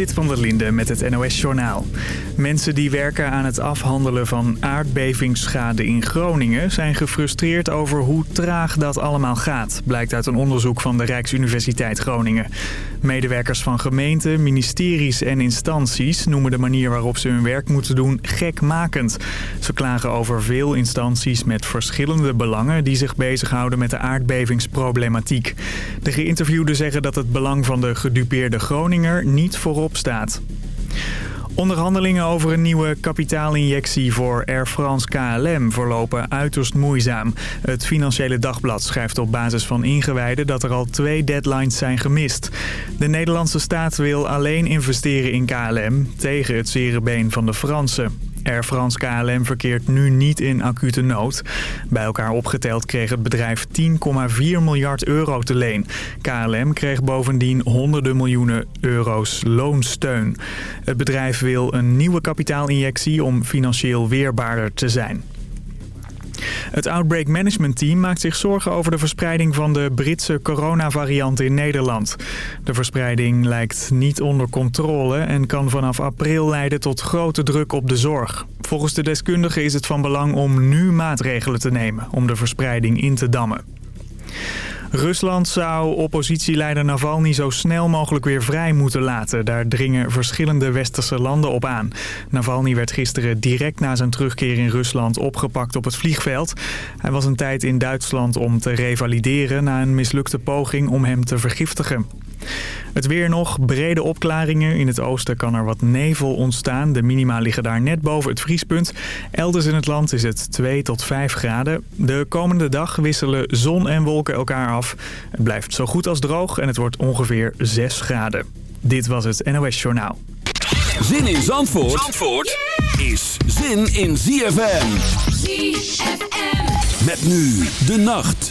Zit van der Linde met het NOS-journaal. Mensen die werken aan het afhandelen van aardbevingsschade in Groningen... zijn gefrustreerd over hoe traag dat allemaal gaat... blijkt uit een onderzoek van de Rijksuniversiteit Groningen. Medewerkers van gemeenten, ministeries en instanties... noemen de manier waarop ze hun werk moeten doen gekmakend. Ze klagen over veel instanties met verschillende belangen... die zich bezighouden met de aardbevingsproblematiek. De geïnterviewden zeggen dat het belang van de gedupeerde Groninger niet voorop staat. Onderhandelingen over een nieuwe kapitaalinjectie voor Air France KLM verlopen uiterst moeizaam. Het Financiële Dagblad schrijft op basis van ingewijden dat er al twee deadlines zijn gemist. De Nederlandse staat wil alleen investeren in KLM tegen het zere been van de Fransen. Air France KLM verkeert nu niet in acute nood. Bij elkaar opgeteld kreeg het bedrijf 10,4 miljard euro te leen. KLM kreeg bovendien honderden miljoenen euro's loonsteun. Het bedrijf wil een nieuwe kapitaalinjectie om financieel weerbaarder te zijn. Het Outbreak Management Team maakt zich zorgen over de verspreiding van de Britse coronavariant in Nederland. De verspreiding lijkt niet onder controle en kan vanaf april leiden tot grote druk op de zorg. Volgens de deskundigen is het van belang om nu maatregelen te nemen om de verspreiding in te dammen. Rusland zou oppositieleider Navalny zo snel mogelijk weer vrij moeten laten. Daar dringen verschillende westerse landen op aan. Navalny werd gisteren direct na zijn terugkeer in Rusland opgepakt op het vliegveld. Hij was een tijd in Duitsland om te revalideren na een mislukte poging om hem te vergiftigen. Het weer nog, brede opklaringen. In het oosten kan er wat nevel ontstaan. De minima liggen daar net boven het vriespunt. Elders in het land is het 2 tot 5 graden. De komende dag wisselen zon en wolken elkaar af. Het blijft zo goed als droog en het wordt ongeveer 6 graden. Dit was het NOS Journaal. Zin in Zandvoort, Zandvoort is zin in ZFM. ZFM. Met nu de nacht.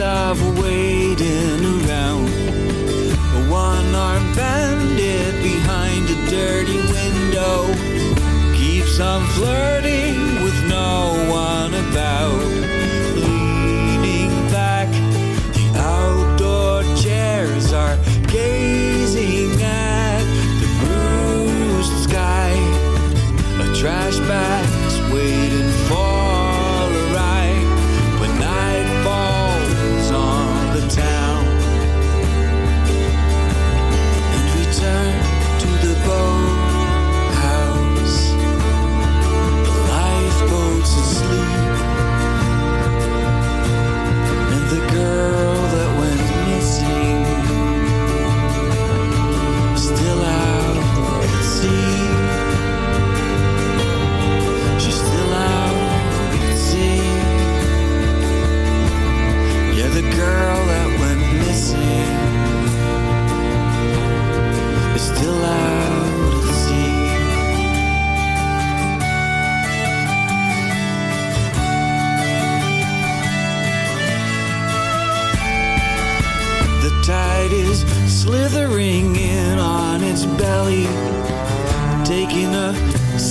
of waiting around. A one armed bandit behind a dirty window keeps on flirting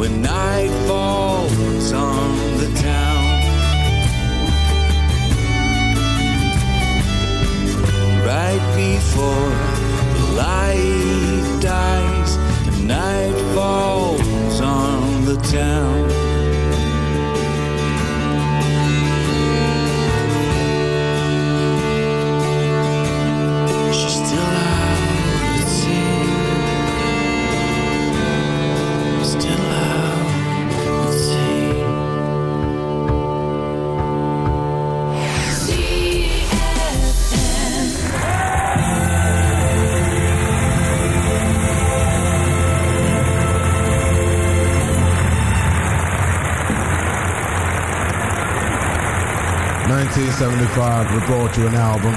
when night falls on the town. Right before the light dies, night falls on the town. 75 we brought you an album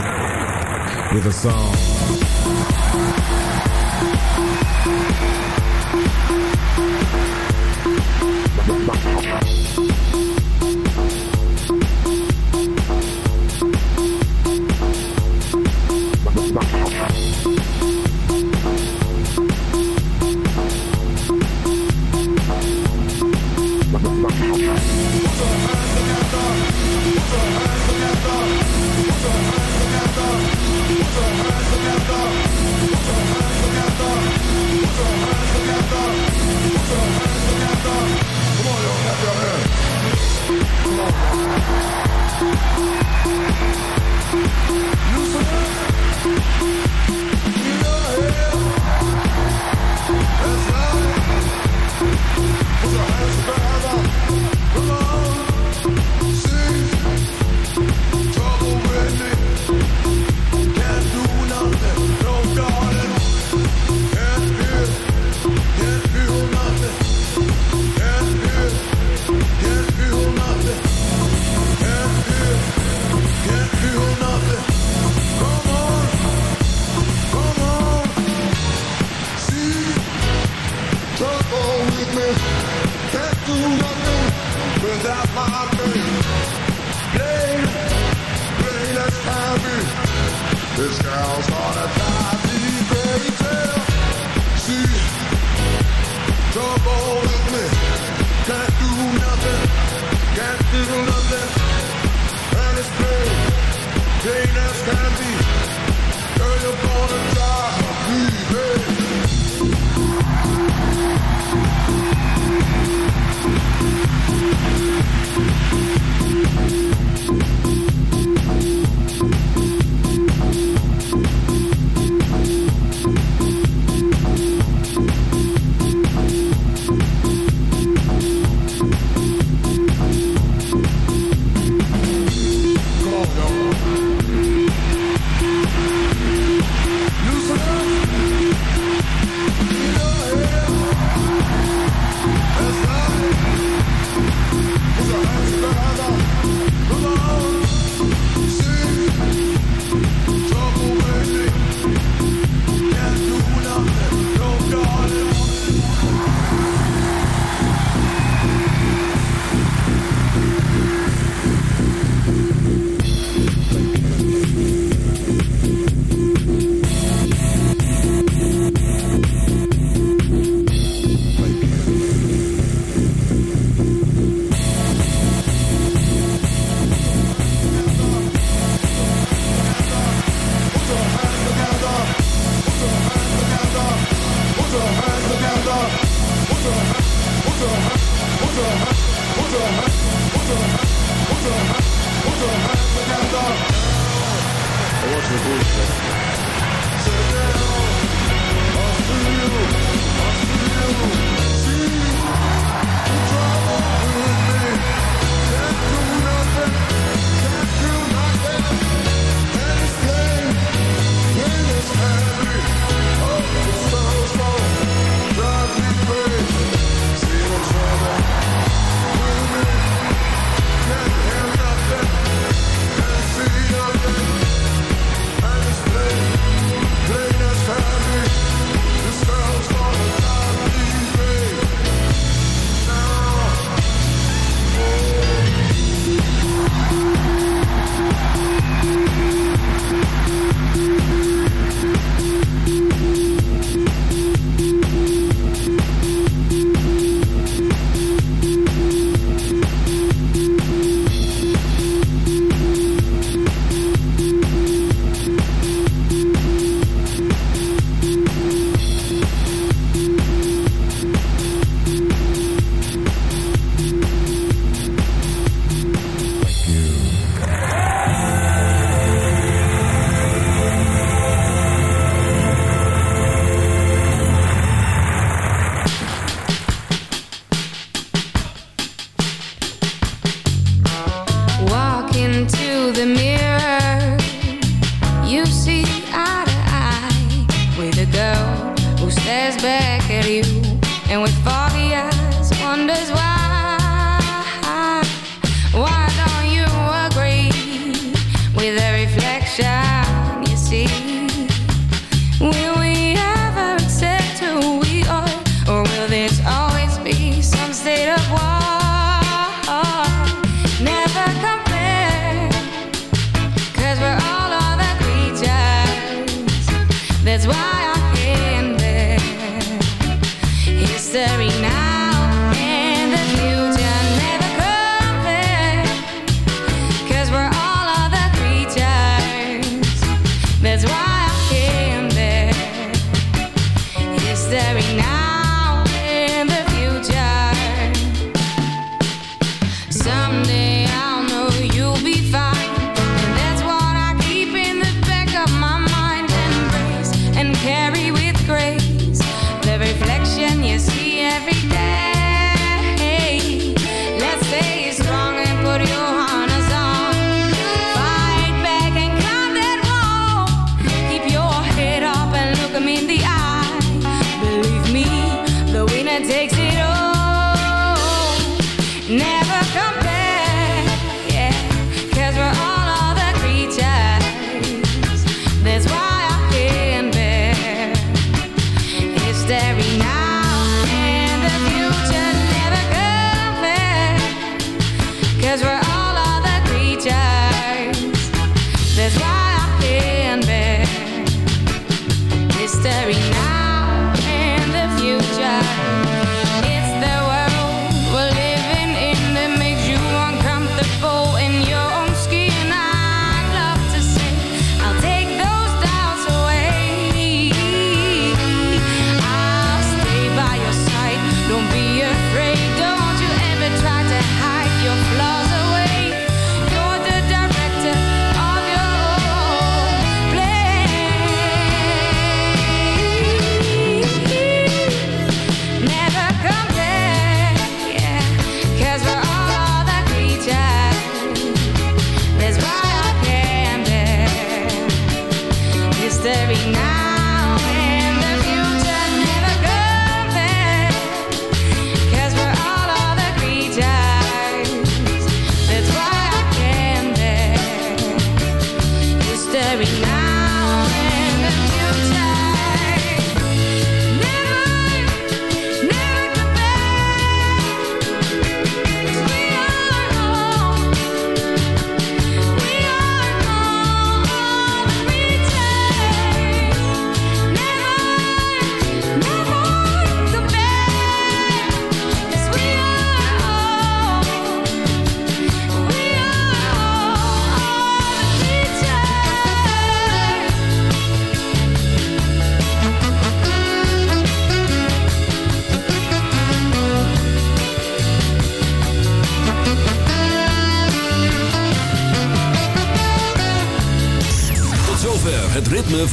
with a song.